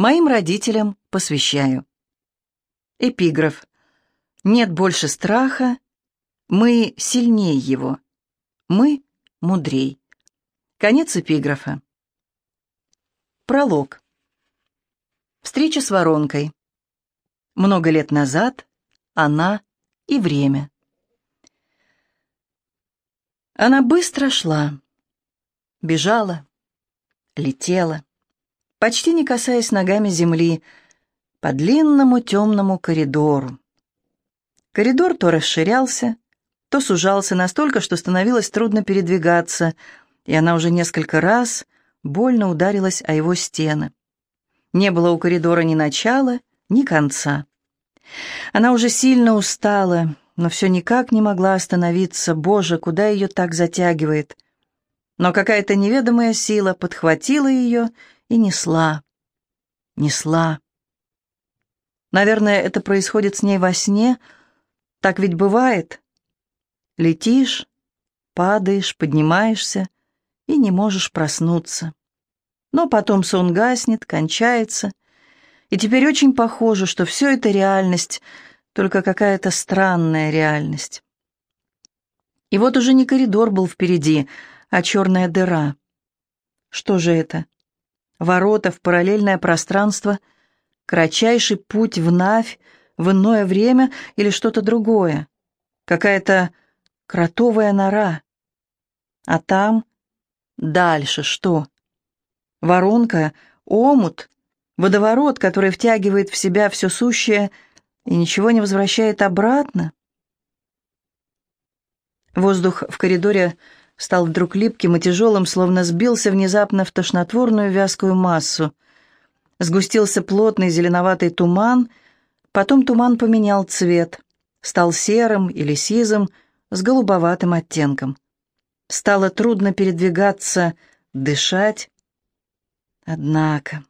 Моим родителям посвящаю. Эпиграф. Нет больше страха, мы сильнее его. Мы мудрей. Конец эпиграфа. Пролог. Встреча с воронкой. Много лет назад она и время. Она быстро шла, бежала, летела, почти не касаясь ногами земли, по длинному темному коридору. Коридор то расширялся, то сужался настолько, что становилось трудно передвигаться, и она уже несколько раз больно ударилась о его стены. Не было у коридора ни начала, ни конца. Она уже сильно устала, но все никак не могла остановиться. Боже, куда ее так затягивает? Но какая-то неведомая сила подхватила ее и несла. Несла. Наверное, это происходит с ней во сне. Так ведь бывает. Летишь, падаешь, поднимаешься и не можешь проснуться. Но потом сон гаснет, кончается, и теперь очень похоже, что все это реальность, только какая-то странная реальность. И вот уже не коридор был впереди, а черная дыра. Что же это? Ворота в параллельное пространство, кратчайший путь в Навь, в иное время или что-то другое? Какая-то кротовая нора. А там дальше что? Воронка, омут, водоворот, который втягивает в себя все сущее и ничего не возвращает обратно. Воздух в коридоре стал вдруг липким и тяжелым, словно сбился внезапно в тошнотворную вязкую массу. Сгустился плотный зеленоватый туман, потом туман поменял цвет, стал серым или сизым, с голубоватым оттенком. Стало трудно передвигаться, дышать. Однако...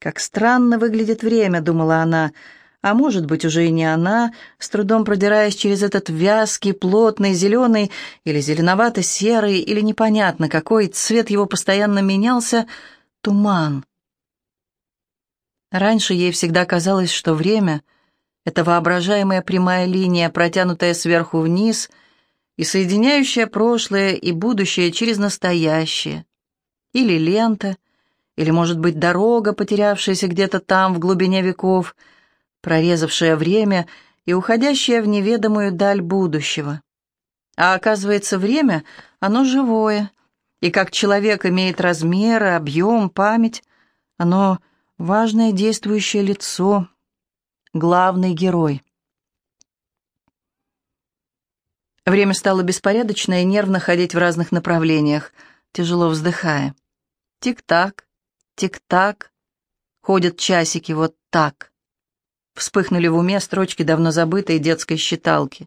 «Как странно выглядит время», — думала она, а может быть, уже и не она, с трудом продираясь через этот вязкий, плотный, зеленый или зеленовато-серый, или непонятно какой, цвет его постоянно менялся, туман. Раньше ей всегда казалось, что время — это воображаемая прямая линия, протянутая сверху вниз и соединяющая прошлое и будущее через настоящее. Или лента, или, может быть, дорога, потерявшаяся где-то там, в глубине веков, прорезавшая время и уходящая в неведомую даль будущего. А оказывается, время, оно живое, и как человек имеет размеры, объем, память, оно важное действующее лицо, главный герой. Время стало беспорядочно и нервно ходить в разных направлениях, тяжело вздыхая. Тик-так, Тик-так. Ходят часики вот так. Вспыхнули в уме строчки давно забытой детской считалки.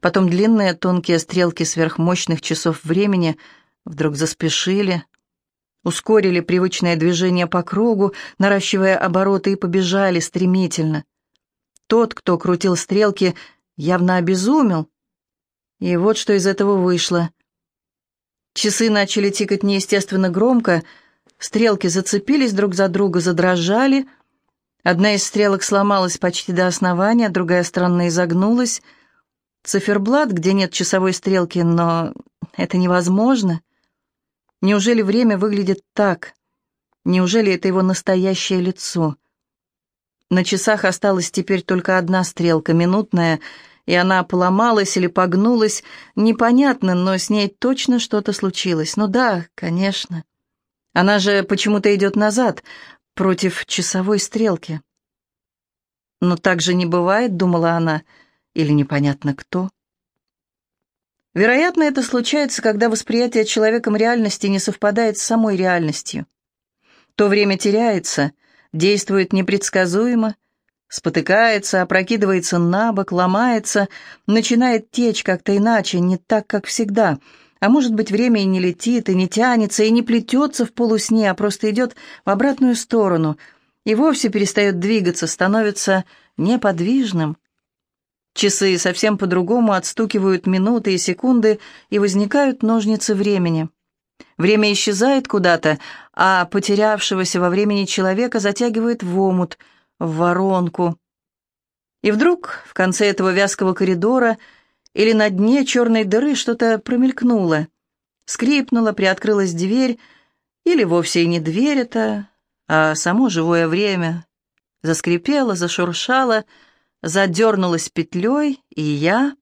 Потом длинные тонкие стрелки сверхмощных часов времени вдруг заспешили, ускорили привычное движение по кругу, наращивая обороты и побежали стремительно. Тот, кто крутил стрелки, явно обезумел. И вот что из этого вышло. Часы начали тикать неестественно громко — Стрелки зацепились друг за друга, задрожали. Одна из стрелок сломалась почти до основания, другая странно изогнулась. Циферблат, где нет часовой стрелки, но это невозможно. Неужели время выглядит так? Неужели это его настоящее лицо? На часах осталась теперь только одна стрелка, минутная, и она поломалась или погнулась. Непонятно, но с ней точно что-то случилось. Ну да, конечно. Она же почему-то идет назад, против часовой стрелки. Но так же не бывает, думала она, или непонятно кто. Вероятно, это случается, когда восприятие человеком реальности не совпадает с самой реальностью. То время теряется, действует непредсказуемо, спотыкается, опрокидывается на бок, ломается, начинает течь как-то иначе, не так, как всегда — а может быть, время и не летит, и не тянется, и не плетется в полусне, а просто идет в обратную сторону, и вовсе перестает двигаться, становится неподвижным. Часы совсем по-другому отстукивают минуты и секунды, и возникают ножницы времени. Время исчезает куда-то, а потерявшегося во времени человека затягивает в омут, в воронку. И вдруг в конце этого вязкого коридора или на дне черной дыры что-то промелькнуло. Скрипнула, приоткрылась дверь, или вовсе и не дверь это, а само живое время. Заскрипело, зашуршало, задернулось петлей, и я